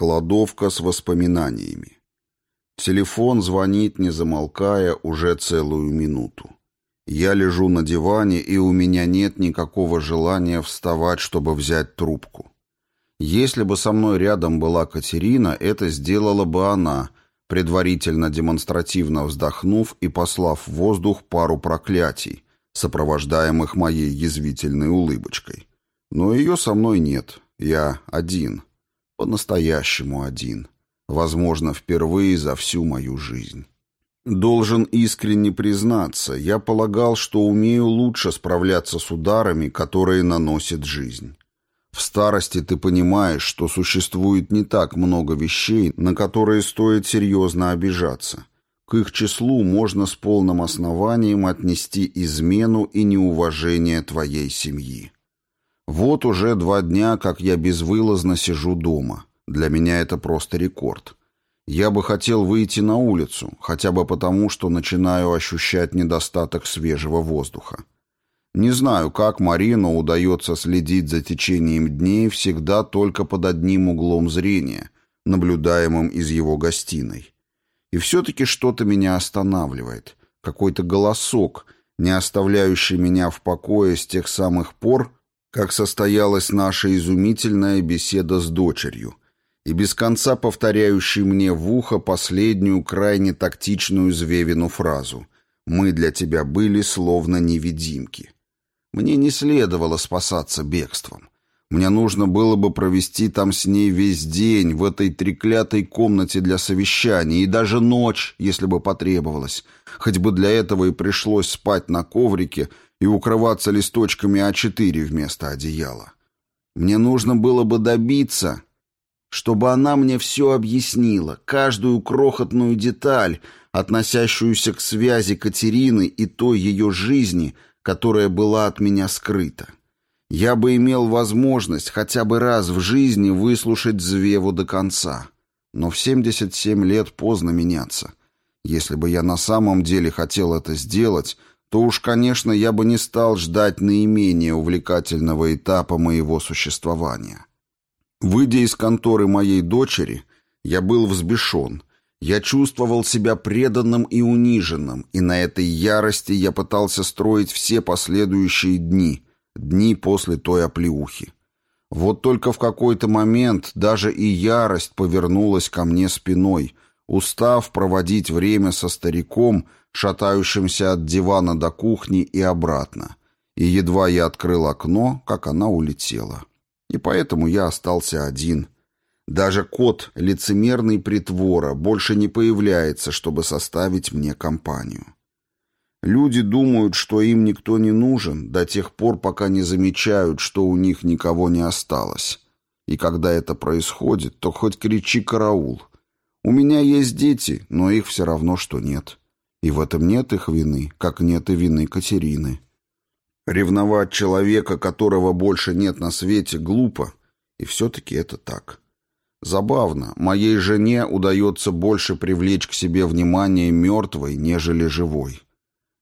Кладовка с воспоминаниями. Телефон звонит, не замолкая, уже целую минуту. Я лежу на диване, и у меня нет никакого желания вставать, чтобы взять трубку. Если бы со мной рядом была Катерина, это сделала бы она, предварительно демонстративно вздохнув и послав в воздух пару проклятий, сопровождаемых моей язвительной улыбочкой. Но ее со мной нет. Я один. По-настоящему один. Возможно, впервые за всю мою жизнь. Должен искренне признаться, я полагал, что умею лучше справляться с ударами, которые наносит жизнь. В старости ты понимаешь, что существует не так много вещей, на которые стоит серьезно обижаться. К их числу можно с полным основанием отнести измену и неуважение твоей семьи. Вот уже два дня, как я безвылазно сижу дома. Для меня это просто рекорд. Я бы хотел выйти на улицу, хотя бы потому, что начинаю ощущать недостаток свежего воздуха. Не знаю, как Марину удается следить за течением дней всегда только под одним углом зрения, наблюдаемым из его гостиной. И все-таки что-то меня останавливает, какой-то голосок, не оставляющий меня в покое с тех самых пор, как состоялась наша изумительная беседа с дочерью, и без конца повторяющий мне в ухо последнюю крайне тактичную Звевину фразу «Мы для тебя были словно невидимки». Мне не следовало спасаться бегством. Мне нужно было бы провести там с ней весь день в этой треклятой комнате для совещаний и даже ночь, если бы потребовалось. Хоть бы для этого и пришлось спать на коврике и укрываться листочками А4 вместо одеяла. Мне нужно было бы добиться, чтобы она мне все объяснила, каждую крохотную деталь, относящуюся к связи Катерины и той ее жизни, которая была от меня скрыта. Я бы имел возможность хотя бы раз в жизни выслушать Звеву до конца. Но в 77 лет поздно меняться. Если бы я на самом деле хотел это сделать, то уж, конечно, я бы не стал ждать наименее увлекательного этапа моего существования. Выйдя из конторы моей дочери, я был взбешен. Я чувствовал себя преданным и униженным, и на этой ярости я пытался строить все последующие дни, дни после той оплеухи. Вот только в какой-то момент даже и ярость повернулась ко мне спиной, устав проводить время со стариком, шатающимся от дивана до кухни и обратно. И едва я открыл окно, как она улетела. И поэтому я остался один. Даже кот лицемерный притвора больше не появляется, чтобы составить мне компанию. Люди думают, что им никто не нужен до тех пор, пока не замечают, что у них никого не осталось. И когда это происходит, то хоть кричи «караул». У меня есть дети, но их все равно, что нет. И в этом нет их вины, как нет и вины Катерины. Ревновать человека, которого больше нет на свете, глупо, и все-таки это так. Забавно, моей жене удается больше привлечь к себе внимание мертвой, нежели живой.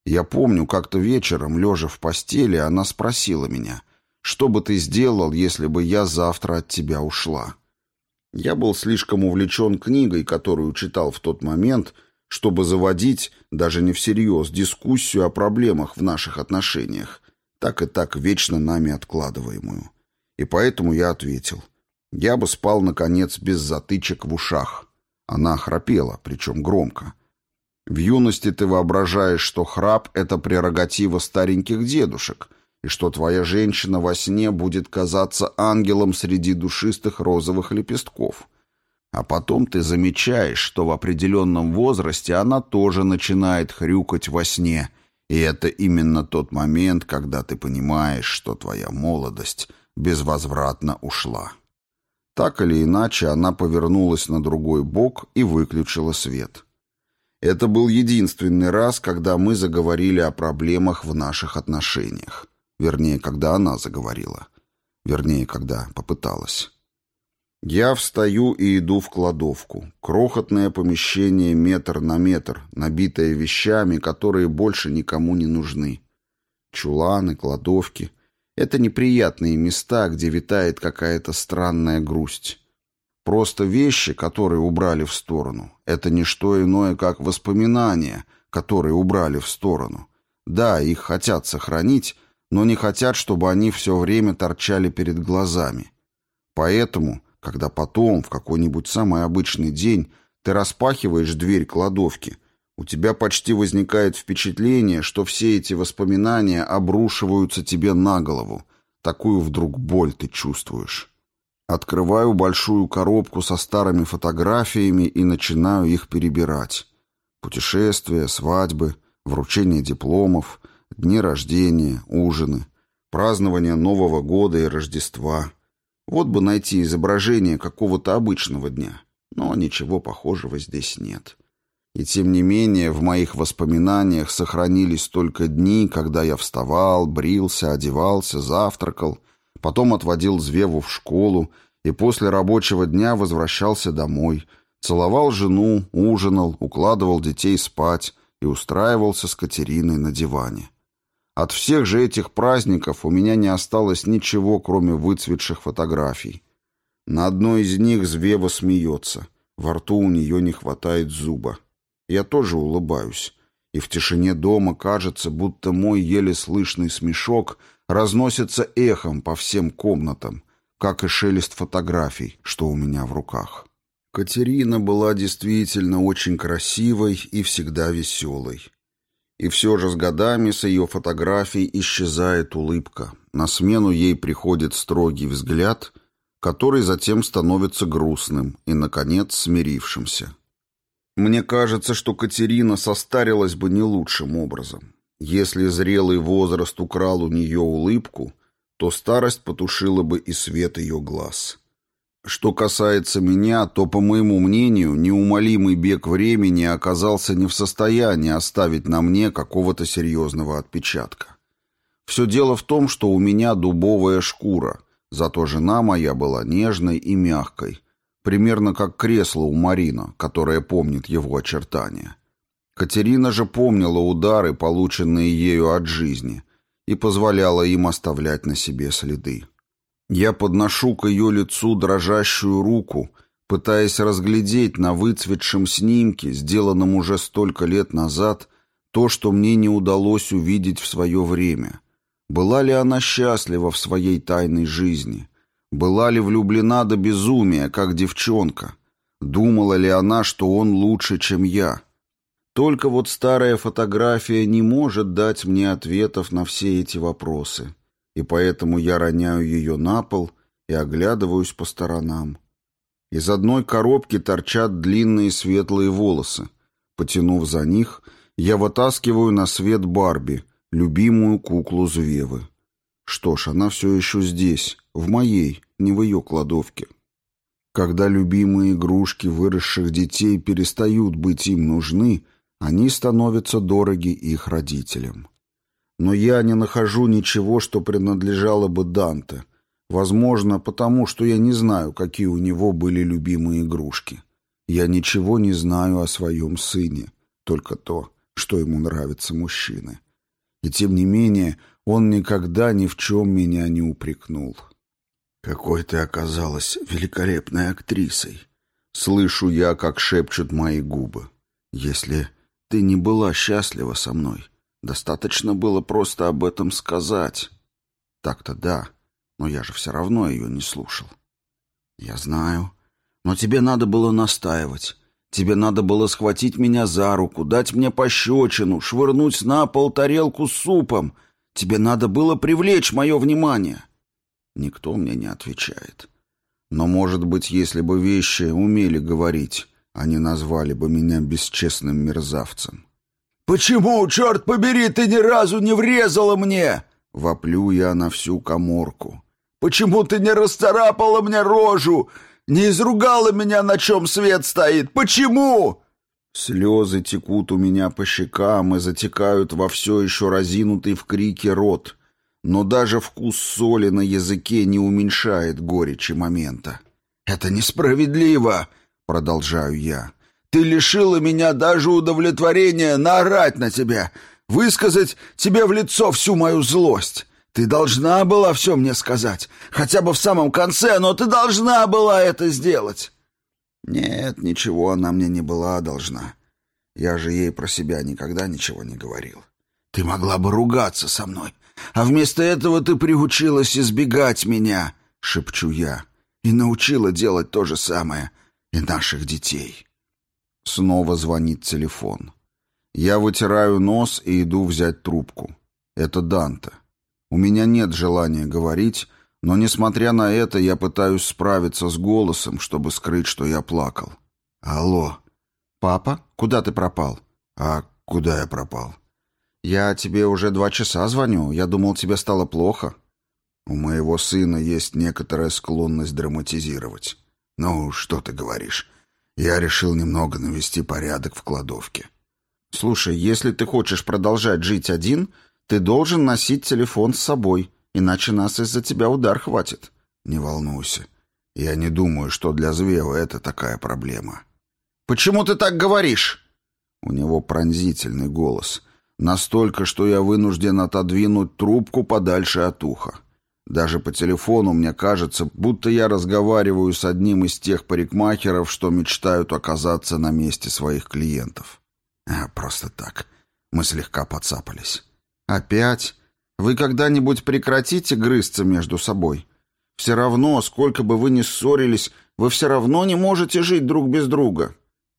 Я помню, как-то вечером, лежа в постели, она спросила меня, что бы ты сделал, если бы я завтра от тебя ушла? Я был слишком увлечен книгой, которую читал в тот момент, чтобы заводить, даже не всерьез, дискуссию о проблемах в наших отношениях, так и так вечно нами откладываемую. И поэтому я ответил. Я бы спал, наконец, без затычек в ушах. Она храпела, причем громко. В юности ты воображаешь, что храп — это прерогатива стареньких дедушек, и что твоя женщина во сне будет казаться ангелом среди душистых розовых лепестков. А потом ты замечаешь, что в определенном возрасте она тоже начинает хрюкать во сне — и это именно тот момент, когда ты понимаешь, что твоя молодость безвозвратно ушла. Так или иначе, она повернулась на другой бок и выключила свет. Это был единственный раз, когда мы заговорили о проблемах в наших отношениях. Вернее, когда она заговорила. Вернее, когда попыталась. Я встаю и иду в кладовку. Крохотное помещение метр на метр, набитое вещами, которые больше никому не нужны. Чуланы, кладовки — это неприятные места, где витает какая-то странная грусть. Просто вещи, которые убрали в сторону, это не что иное, как воспоминания, которые убрали в сторону. Да, их хотят сохранить, но не хотят, чтобы они все время торчали перед глазами. Поэтому, когда потом, в какой-нибудь самый обычный день, ты распахиваешь дверь кладовки, у тебя почти возникает впечатление, что все эти воспоминания обрушиваются тебе на голову. Такую вдруг боль ты чувствуешь. Открываю большую коробку со старыми фотографиями и начинаю их перебирать. Путешествия, свадьбы, вручение дипломов, дни рождения, ужины, празднование Нового года и Рождества. Вот бы найти изображение какого-то обычного дня, но ничего похожего здесь нет. И тем не менее в моих воспоминаниях сохранились только дни, когда я вставал, брился, одевался, завтракал, потом отводил Звеву в школу и после рабочего дня возвращался домой, целовал жену, ужинал, укладывал детей спать и устраивался с Катериной на диване. От всех же этих праздников у меня не осталось ничего, кроме выцветших фотографий. На одной из них Звева смеется, во рту у нее не хватает зуба. Я тоже улыбаюсь, и в тишине дома кажется, будто мой еле слышный смешок разносится эхом по всем комнатам, как и шелест фотографий, что у меня в руках. Катерина была действительно очень красивой и всегда веселой. И все же с годами с ее фотографий исчезает улыбка. На смену ей приходит строгий взгляд, который затем становится грустным и, наконец, смирившимся. Мне кажется, что Катерина состарилась бы не лучшим образом. Если зрелый возраст украл у нее улыбку, то старость потушила бы и свет ее глаз. Что касается меня, то, по моему мнению, неумолимый бег времени оказался не в состоянии оставить на мне какого-то серьезного отпечатка. Все дело в том, что у меня дубовая шкура, зато жена моя была нежной и мягкой, примерно как кресло у Марина, которое помнит его очертания. Катерина же помнила удары, полученные ею от жизни, и позволяла им оставлять на себе следы. Я подношу к ее лицу дрожащую руку, пытаясь разглядеть на выцветшем снимке, сделанном уже столько лет назад, то, что мне не удалось увидеть в свое время. Была ли она счастлива в своей тайной жизни? Была ли влюблена до безумия, как девчонка? Думала ли она, что он лучше, чем я? Только вот старая фотография не может дать мне ответов на все эти вопросы и поэтому я роняю ее на пол и оглядываюсь по сторонам. Из одной коробки торчат длинные светлые волосы. Потянув за них, я вытаскиваю на свет Барби, любимую куклу Звевы. Что ж, она все еще здесь, в моей, не в ее кладовке. Когда любимые игрушки выросших детей перестают быть им нужны, они становятся дороги их родителям. Но я не нахожу ничего, что принадлежало бы Данте. Возможно, потому что я не знаю, какие у него были любимые игрушки. Я ничего не знаю о своем сыне, только то, что ему нравятся мужчины. И тем не менее, он никогда ни в чем меня не упрекнул. «Какой ты оказалась великолепной актрисой!» Слышу я, как шепчут мои губы. «Если ты не была счастлива со мной, Достаточно было просто об этом сказать. Так-то да, но я же все равно ее не слушал. Я знаю. Но тебе надо было настаивать. Тебе надо было схватить меня за руку, дать мне пощечину, швырнуть на пол тарелку с супом. Тебе надо было привлечь мое внимание. Никто мне не отвечает. Но, может быть, если бы вещи умели говорить, они назвали бы меня бесчестным мерзавцем. «Почему, черт побери, ты ни разу не врезала мне?» Воплю я на всю коморку. «Почему ты не расцарапала мне рожу? Не изругала меня, на чем свет стоит? Почему?» Слезы текут у меня по щекам и затекают во все еще разинутый в крике рот. Но даже вкус соли на языке не уменьшает горечи момента. «Это несправедливо!» — продолжаю я. Ты лишила меня даже удовлетворения наорать на тебя, высказать тебе в лицо всю мою злость. Ты должна была все мне сказать, хотя бы в самом конце, но ты должна была это сделать. Нет, ничего она мне не была должна. Я же ей про себя никогда ничего не говорил. Ты могла бы ругаться со мной, а вместо этого ты приучилась избегать меня, шепчу я, и научила делать то же самое и наших детей. Снова звонит телефон. Я вытираю нос и иду взять трубку. Это Данте. У меня нет желания говорить, но, несмотря на это, я пытаюсь справиться с голосом, чтобы скрыть, что я плакал. «Алло. Папа, куда ты пропал?» «А куда я пропал?» «Я тебе уже два часа звоню. Я думал, тебе стало плохо». «У моего сына есть некоторая склонность драматизировать». «Ну, что ты говоришь? Я решил немного навести порядок в кладовке». «Слушай, если ты хочешь продолжать жить один, ты должен носить телефон с собой, иначе нас из-за тебя удар хватит». «Не волнуйся. Я не думаю, что для Звева это такая проблема». «Почему ты так говоришь?» У него пронзительный голос. Настолько, что я вынужден отодвинуть трубку подальше от уха. Даже по телефону мне кажется, будто я разговариваю с одним из тех парикмахеров, что мечтают оказаться на месте своих клиентов. А, просто так. Мы слегка подцапались. «Опять? Вы когда-нибудь прекратите грызться между собой? Все равно, сколько бы вы ни ссорились, вы все равно не можете жить друг без друга».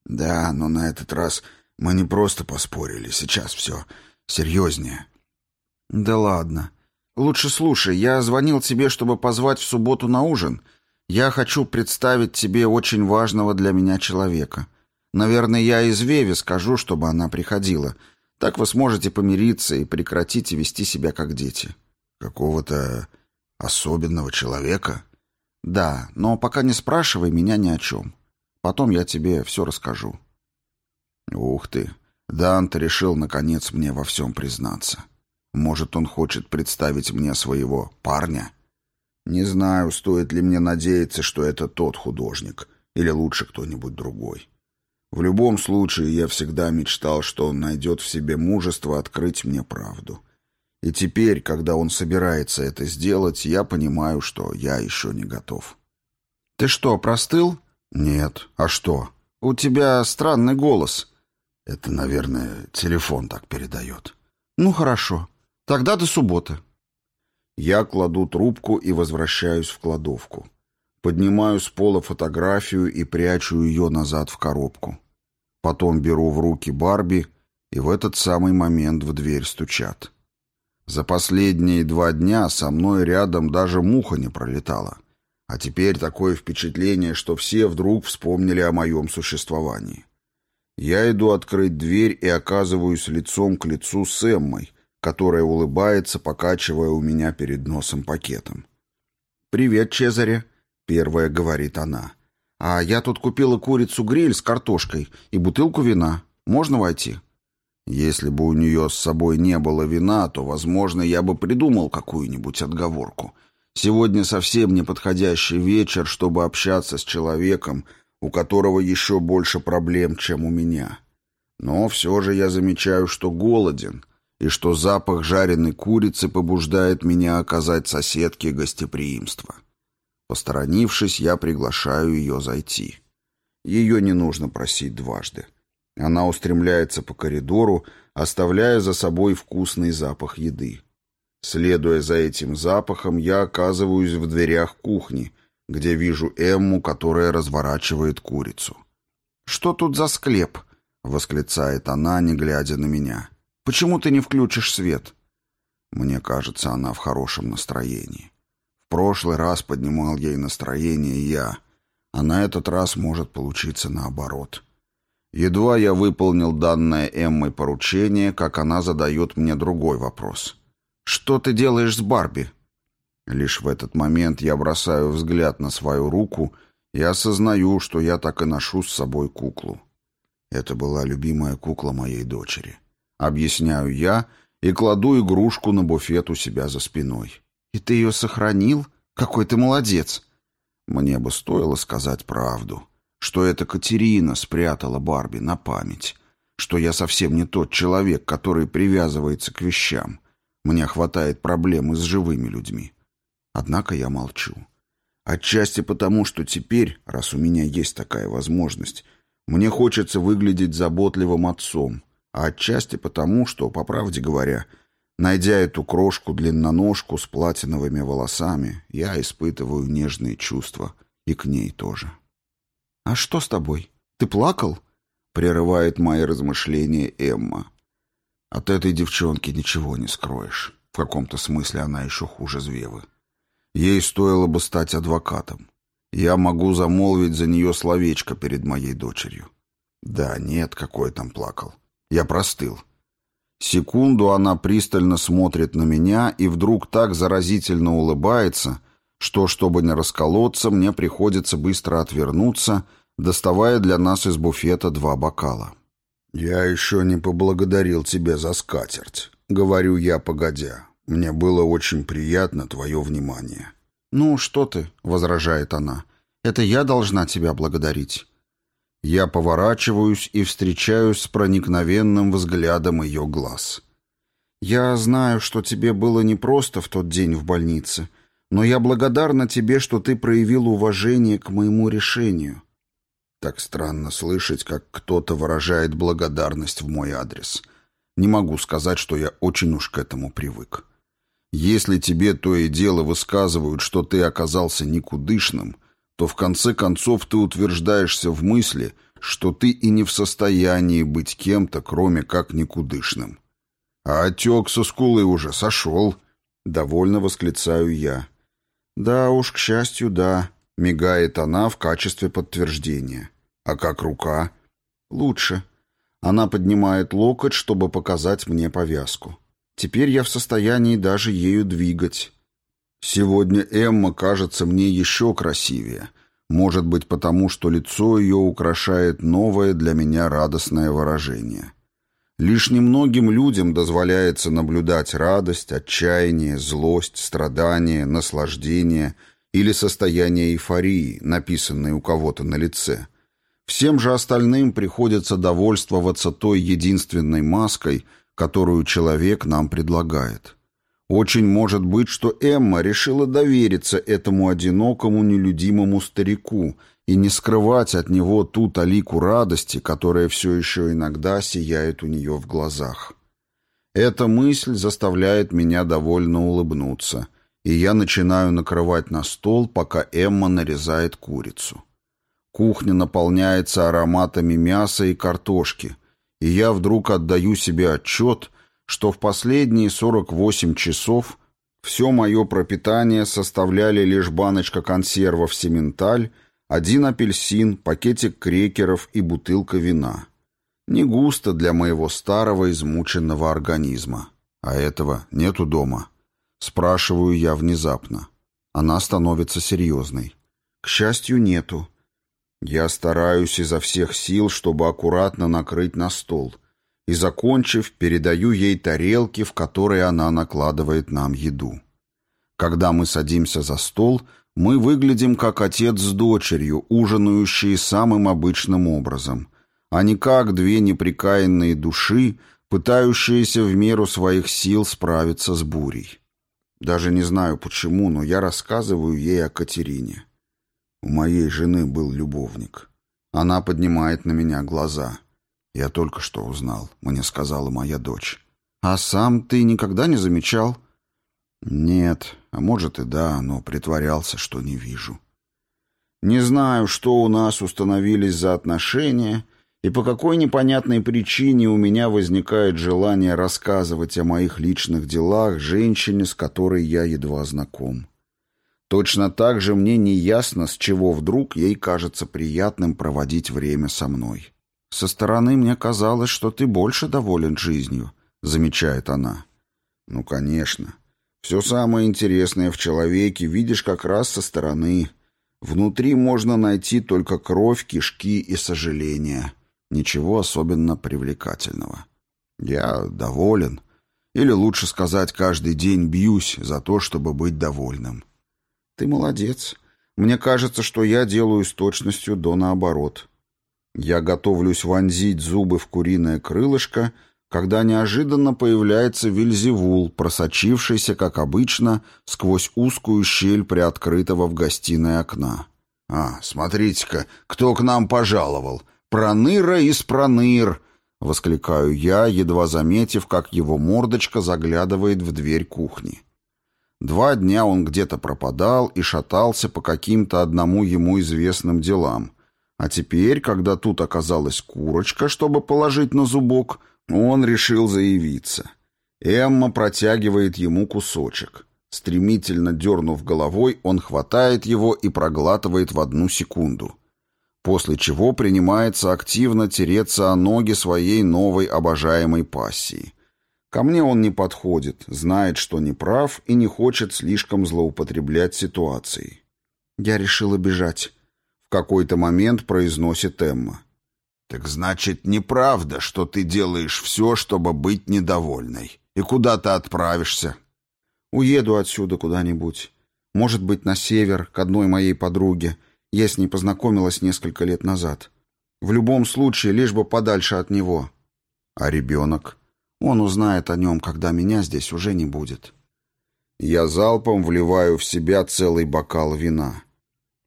«Да, но на этот раз мы не просто поспорили. Сейчас все серьезнее». «Да ладно. Лучше слушай, я звонил тебе, чтобы позвать в субботу на ужин. Я хочу представить тебе очень важного для меня человека. Наверное, я из Веви скажу, чтобы она приходила. Так вы сможете помириться и прекратите вести себя как дети». «Какого-то особенного человека?» «Да, но пока не спрашивай меня ни о чем. Потом я тебе все расскажу». «Ух ты! Данте решил, наконец, мне во всем признаться. Может, он хочет представить мне своего парня? Не знаю, стоит ли мне надеяться, что это тот художник, или лучше кто-нибудь другой. В любом случае, я всегда мечтал, что он найдет в себе мужество открыть мне правду. И теперь, когда он собирается это сделать, я понимаю, что я еще не готов. «Ты что, простыл?» «Нет. А что?» «У тебя странный голос». «Это, наверное, телефон так передает». «Ну, хорошо. Тогда до субботы». Я кладу трубку и возвращаюсь в кладовку. Поднимаю с пола фотографию и прячу ее назад в коробку. Потом беру в руки Барби, и в этот самый момент в дверь стучат. За последние два дня со мной рядом даже муха не пролетала. А теперь такое впечатление, что все вдруг вспомнили о моем существовании. Я иду открыть дверь и оказываюсь лицом к лицу с Эммой, которая улыбается, покачивая у меня перед носом пакетом. «Привет, Чезаре», — первая говорит она. «А я тут купила курицу-гриль с картошкой и бутылку вина. Можно войти?» Если бы у нее с собой не было вина, то, возможно, я бы придумал какую-нибудь отговорку. Сегодня совсем неподходящий вечер, чтобы общаться с человеком, у которого еще больше проблем, чем у меня. Но все же я замечаю, что голоден, и что запах жареной курицы побуждает меня оказать соседке гостеприимство. Посторонившись, я приглашаю ее зайти. Ее не нужно просить дважды. Она устремляется по коридору, оставляя за собой вкусный запах еды. Следуя за этим запахом, я оказываюсь в дверях кухни, где вижу Эмму, которая разворачивает курицу. «Что тут за склеп?» — восклицает она, не глядя на меня. Почему ты не включишь свет?» Мне кажется, она в хорошем настроении. В прошлый раз поднимал ей настроение я, а на этот раз может получиться наоборот. Едва я выполнил данное Эммой поручение, как она задает мне другой вопрос. «Что ты делаешь с Барби?» Лишь в этот момент я бросаю взгляд на свою руку и осознаю, что я так и ношу с собой куклу. Это была любимая кукла моей дочери. Объясняю я и кладу игрушку на буфет у себя за спиной. «И ты ее сохранил? Какой ты молодец!» Мне бы стоило сказать правду, что это Катерина спрятала Барби на память, что я совсем не тот человек, который привязывается к вещам. Мне хватает проблемы с живыми людьми. Однако я молчу. Отчасти потому, что теперь, раз у меня есть такая возможность, мне хочется выглядеть заботливым отцом, а отчасти потому, что, по правде говоря, найдя эту крошку-длинноножку с платиновыми волосами, я испытываю нежные чувства и к ней тоже. «А что с тобой? Ты плакал?» — прерывает мои размышления Эмма. «От этой девчонки ничего не скроешь. В каком-то смысле она еще хуже Звевы. Ей стоило бы стать адвокатом. Я могу замолвить за нее словечко перед моей дочерью. Да, нет, какой там плакал. Я простыл. Секунду она пристально смотрит на меня и вдруг так заразительно улыбается, что, чтобы не расколоться, мне приходится быстро отвернуться, доставая для нас из буфета два бокала. «Я еще не поблагодарил тебя за скатерть», — говорю я, погодя. «Мне было очень приятно твое внимание». «Ну, что ты?» — возражает она. «Это я должна тебя благодарить». Я поворачиваюсь и встречаюсь с проникновенным взглядом ее глаз. «Я знаю, что тебе было непросто в тот день в больнице, но я благодарна тебе, что ты проявил уважение к моему решению». Так странно слышать, как кто-то выражает благодарность в мой адрес. Не могу сказать, что я очень уж к этому привык. Если тебе то и дело высказывают, что ты оказался никудышным, то в конце концов ты утверждаешься в мысли, что ты и не в состоянии быть кем-то, кроме как никудышным. А отек со скулы уже сошел. Довольно восклицаю я. Да уж, к счастью, да, мигает она в качестве подтверждения. А как рука? Лучше. Она поднимает локоть, чтобы показать мне повязку. Теперь я в состоянии даже ею двигать. Сегодня Эмма кажется мне еще красивее. Может быть, потому что лицо ее украшает новое для меня радостное выражение. Лишь немногим людям дозволяется наблюдать радость, отчаяние, злость, страдание, наслаждение или состояние эйфории, написанное у кого-то на лице. Всем же остальным приходится довольствоваться той единственной маской – которую человек нам предлагает. Очень может быть, что Эмма решила довериться этому одинокому нелюдимому старику и не скрывать от него ту талику радости, которая все еще иногда сияет у нее в глазах. Эта мысль заставляет меня довольно улыбнуться, и я начинаю накрывать на стол, пока Эмма нарезает курицу. Кухня наполняется ароматами мяса и картошки, и я вдруг отдаю себе отчет, что в последние 48 часов все мое пропитание составляли лишь баночка консервов «Сементаль», один апельсин, пакетик крекеров и бутылка вина. Не густо для моего старого измученного организма. А этого нету дома. Спрашиваю я внезапно. Она становится серьезной. К счастью, нету. Я стараюсь изо всех сил, чтобы аккуратно накрыть на стол, и, закончив, передаю ей тарелки, в которые она накладывает нам еду. Когда мы садимся за стол, мы выглядим как отец с дочерью, ужинающие самым обычным образом, а не как две неприкаянные души, пытающиеся в меру своих сил справиться с бурей. Даже не знаю почему, но я рассказываю ей о Катерине. У моей жены был любовник. Она поднимает на меня глаза. Я только что узнал, мне сказала моя дочь. А сам ты никогда не замечал? Нет, а может и да, но притворялся, что не вижу. Не знаю, что у нас установились за отношения, и по какой непонятной причине у меня возникает желание рассказывать о моих личных делах женщине, с которой я едва знаком. Точно так же мне не ясно, с чего вдруг ей кажется приятным проводить время со мной. «Со стороны мне казалось, что ты больше доволен жизнью», — замечает она. «Ну, конечно. Все самое интересное в человеке видишь как раз со стороны. Внутри можно найти только кровь, кишки и сожаление. Ничего особенно привлекательного. Я доволен. Или лучше сказать, каждый день бьюсь за то, чтобы быть довольным». Ты молодец. Мне кажется, что я делаю с точностью до наоборот. Я готовлюсь вонзить зубы в куриное крылышко, когда неожиданно появляется Вильзевул, просочившийся, как обычно, сквозь узкую щель приоткрытого в гостиной окна. «А, смотрите-ка, кто к нам пожаловал! Проныра из проныр!» — воскликаю я, едва заметив, как его мордочка заглядывает в дверь кухни. Два дня он где-то пропадал и шатался по каким-то одному ему известным делам. А теперь, когда тут оказалась курочка, чтобы положить на зубок, он решил заявиться. Эмма протягивает ему кусочек. Стремительно дернув головой, он хватает его и проглатывает в одну секунду. После чего принимается активно тереться о ноги своей новой обожаемой пассии. Ко мне он не подходит, знает, что не прав и не хочет слишком злоупотреблять ситуацией. «Я решила бежать», — какой-то момент произносит Эмма. «Так значит, неправда, что ты делаешь все, чтобы быть недовольной. И куда ты отправишься?» «Уеду отсюда куда-нибудь. Может быть, на север, к одной моей подруге. Я с ней познакомилась несколько лет назад. В любом случае, лишь бы подальше от него». «А ребенок?» «Он узнает о нем, когда меня здесь уже не будет». Я залпом вливаю в себя целый бокал вина.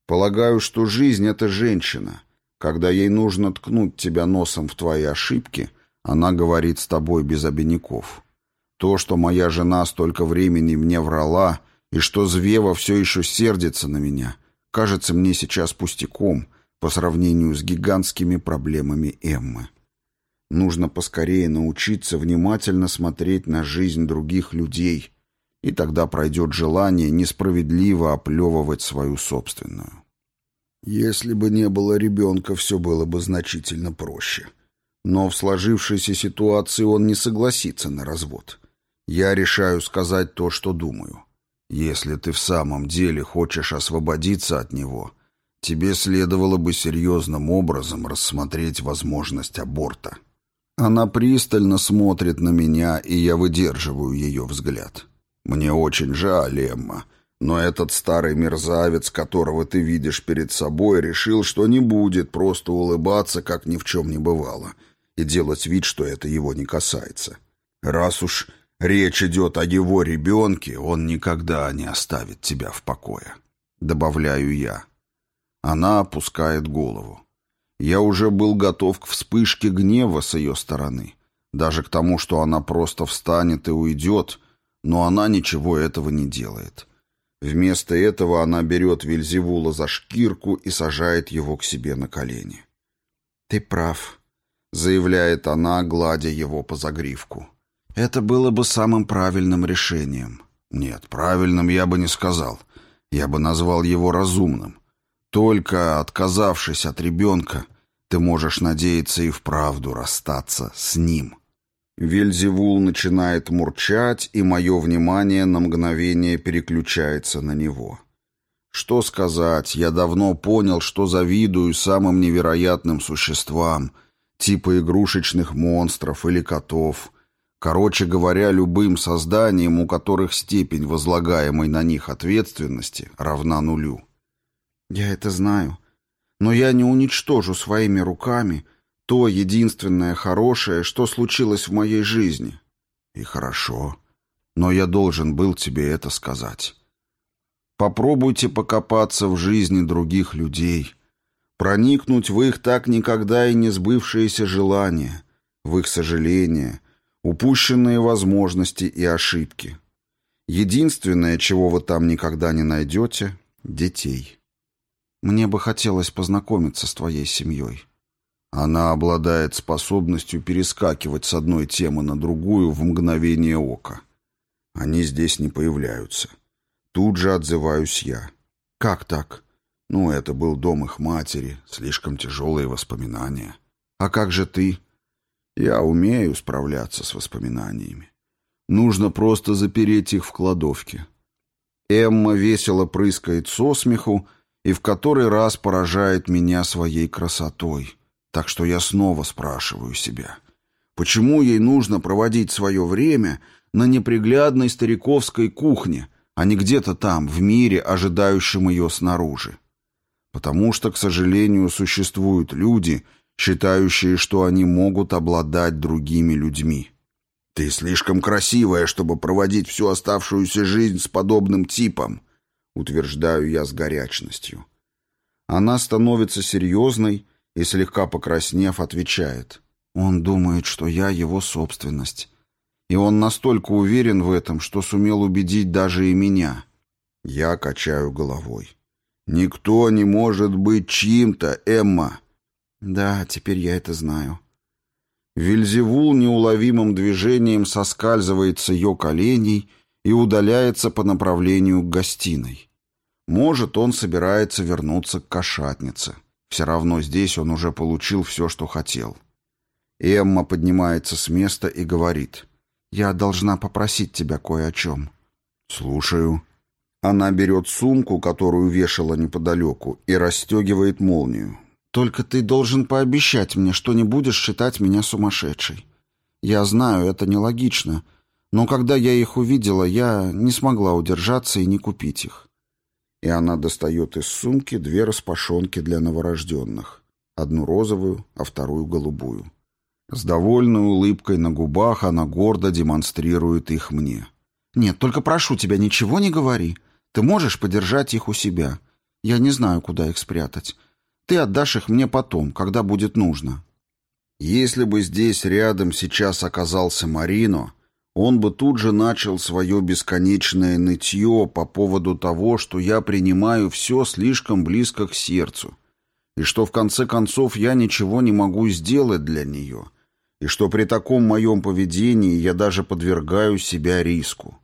Полагаю, что жизнь — это женщина — когда ей нужно ткнуть тебя носом в твои ошибки, она говорит с тобой без обиняков. То, что моя жена столько времени мне врала, и что Звева все еще сердится на меня, кажется мне сейчас пустяком по сравнению с гигантскими проблемами Эммы. Нужно поскорее научиться внимательно смотреть на жизнь других людей, и тогда пройдет желание несправедливо оплевывать свою собственную. Если бы не было ребенка, все было бы значительно проще. Но в сложившейся ситуации он не согласится на развод. Я решаю сказать то, что думаю. Если ты в самом деле хочешь освободиться от него, тебе следовало бы серьезным образом рассмотреть возможность аборта. Она пристально смотрит на меня, и я выдерживаю ее взгляд. Мне очень жаль, Эмма, но этот старый мерзавец, которого ты видишь перед собой, решил, что не будет просто улыбаться, как ни в чем не бывало, и делать вид, что это его не касается. Раз уж речь идет о его ребенке, он никогда не оставит тебя в покое. Добавляю я. Она опускает голову. Я уже был готов к вспышке гнева с ее стороны, даже к тому, что она просто встанет и уйдет, но она ничего этого не делает. Вместо этого она берет Вильзевула за шкирку и сажает его к себе на колени. «Ты прав», — заявляет она, гладя его по загривку. «Это было бы самым правильным решением». «Нет, правильным я бы не сказал. Я бы назвал его разумным. Только отказавшись от ребенка, ты можешь надеяться и вправду расстаться с ним». Вельзевул начинает мурчать, и мое внимание на мгновение переключается на него. Что сказать, я давно понял, что завидую самым невероятным существам, типа игрушечных монстров или котов. Короче говоря, любым созданиям, у которых степень возлагаемой на них ответственности равна нулю. Я это знаю, но я не уничтожу своими руками то единственное хорошее, что случилось в моей жизни. И хорошо, но я должен был тебе это сказать. Попробуйте покопаться в жизни других людей, проникнуть в их так никогда и не сбывшиеся желания, в их сожаления, упущенные возможности и ошибки. Единственное, чего вы там никогда не найдете — детей. Мне бы хотелось познакомиться с твоей семьей. Она обладает способностью перескакивать с одной темы на другую в мгновение ока. Они здесь не появляются. Тут же отзываюсь я. Как так? Ну, это был дом их матери, слишком тяжелые воспоминания. А как же ты? Я умею справляться с воспоминаниями. Нужно просто запереть их в кладовке. Эмма весело прыскает со смеху и в который раз поражает меня своей красотой. Так что я снова спрашиваю себя, почему ей нужно проводить свое время на неприглядной стариковской кухне, а не где-то там, в мире, ожидающем ее снаружи? Потому что, к сожалению, существуют люди, считающие, что они могут обладать другими людьми. «Ты слишком красивая, чтобы проводить всю оставшуюся жизнь с подобным типом», утверждаю я с горячностью. Она становится серьезной и, слегка покраснев, отвечает. Он думает, что я его собственность. И он настолько уверен в этом, что сумел убедить даже и меня. Я качаю головой. «Никто не может быть чьим-то, Эмма!» «Да, теперь я это знаю». Вильзевул неуловимым движением соскальзывает с ее коленей и удаляется по направлению к гостиной. Может, он собирается вернуться к кошатнице. Все равно здесь он уже получил все, что хотел. Эмма поднимается с места и говорит. «Я должна попросить тебя кое о чем». «Слушаю». Она берет сумку, которую вешала неподалеку, и расстегивает молнию. «Только ты должен пообещать мне, что не будешь считать меня сумасшедшей. Я знаю, это нелогично, но когда я их увидела, я не смогла удержаться и не купить их и она достает из сумки две распашонки для новорожденных. Одну розовую, а вторую голубую. С довольной улыбкой на губах она гордо демонстрирует их мне. «Нет, только прошу тебя, ничего не говори. Ты можешь подержать их у себя. Я не знаю, куда их спрятать. Ты отдашь их мне потом, когда будет нужно». Если бы здесь рядом сейчас оказался Марино, он бы тут же начал свое бесконечное нытье по поводу того, что я принимаю все слишком близко к сердцу, и что в конце концов я ничего не могу сделать для нее, и что при таком моем поведении я даже подвергаю себя риску.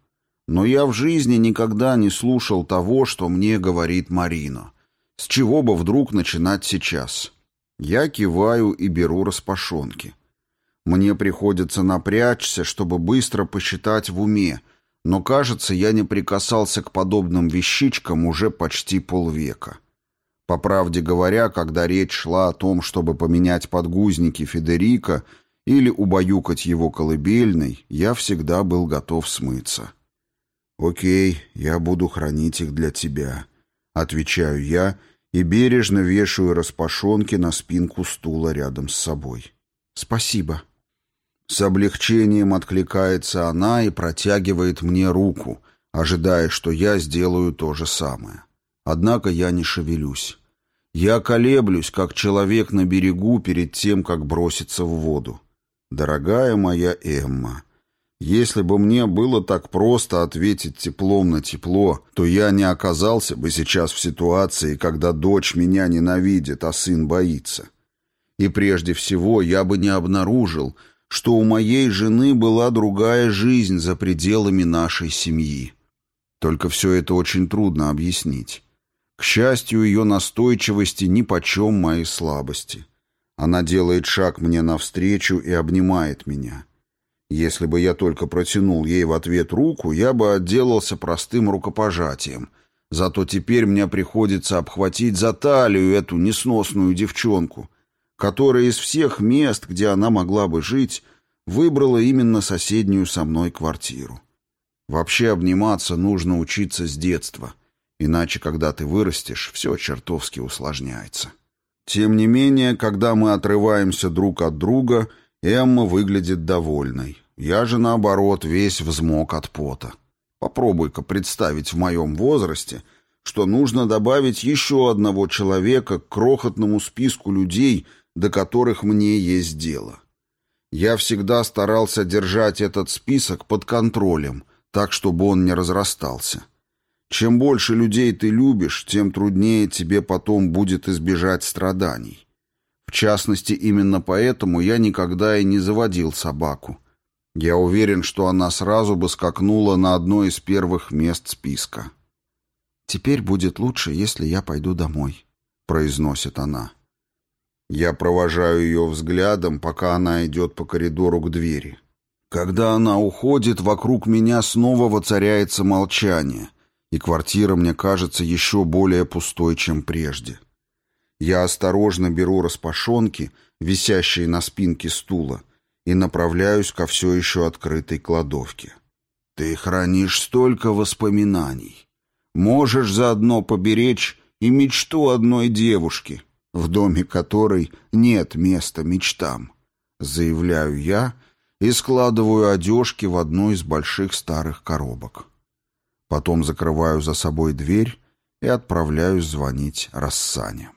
Но я в жизни никогда не слушал того, что мне говорит Марина. С чего бы вдруг начинать сейчас? Я киваю и беру распашонки. Мне приходится напрячься, чтобы быстро посчитать в уме, но, кажется, я не прикасался к подобным вещичкам уже почти полвека. По правде говоря, когда речь шла о том, чтобы поменять подгузники Федерика или убаюкать его колыбельной, я всегда был готов смыться. «Окей, я буду хранить их для тебя», — отвечаю я и бережно вешаю распашонки на спинку стула рядом с собой. «Спасибо», с облегчением откликается она и протягивает мне руку, ожидая, что я сделаю то же самое. Однако я не шевелюсь. Я колеблюсь, как человек на берегу перед тем, как броситься в воду. Дорогая моя Эмма, если бы мне было так просто ответить теплом на тепло, то я не оказался бы сейчас в ситуации, когда дочь меня ненавидит, а сын боится. И прежде всего я бы не обнаружил, что у моей жены была другая жизнь за пределами нашей семьи. Только все это очень трудно объяснить. К счастью, ее настойчивости нипочем мои слабости. Она делает шаг мне навстречу и обнимает меня. Если бы я только протянул ей в ответ руку, я бы отделался простым рукопожатием. Зато теперь мне приходится обхватить за талию эту несносную девчонку — которая из всех мест, где она могла бы жить, выбрала именно соседнюю со мной квартиру. Вообще обниматься нужно учиться с детства, иначе, когда ты вырастешь, все чертовски усложняется. Тем не менее, когда мы отрываемся друг от друга, Эмма выглядит довольной. Я же, наоборот, весь взмок от пота. Попробуй-ка представить в моем возрасте, что нужно добавить еще одного человека к крохотному списку людей — до которых мне есть дело. Я всегда старался держать этот список под контролем, так, чтобы он не разрастался. Чем больше людей ты любишь, тем труднее тебе потом будет избежать страданий. В частности, именно поэтому я никогда и не заводил собаку. Я уверен, что она сразу бы скакнула на одно из первых мест списка. «Теперь будет лучше, если я пойду домой», — произносит она. Я провожаю ее взглядом, пока она идет по коридору к двери. Когда она уходит, вокруг меня снова воцаряется молчание, и квартира мне кажется еще более пустой, чем прежде. Я осторожно беру распашонки, висящие на спинке стула, и направляюсь ко все еще открытой кладовке. Ты хранишь столько воспоминаний. Можешь заодно поберечь и мечту одной девушки — в доме которой нет места мечтам. Заявляю я и складываю одежки в одну из больших старых коробок. Потом закрываю за собой дверь и отправляюсь звонить Рассане.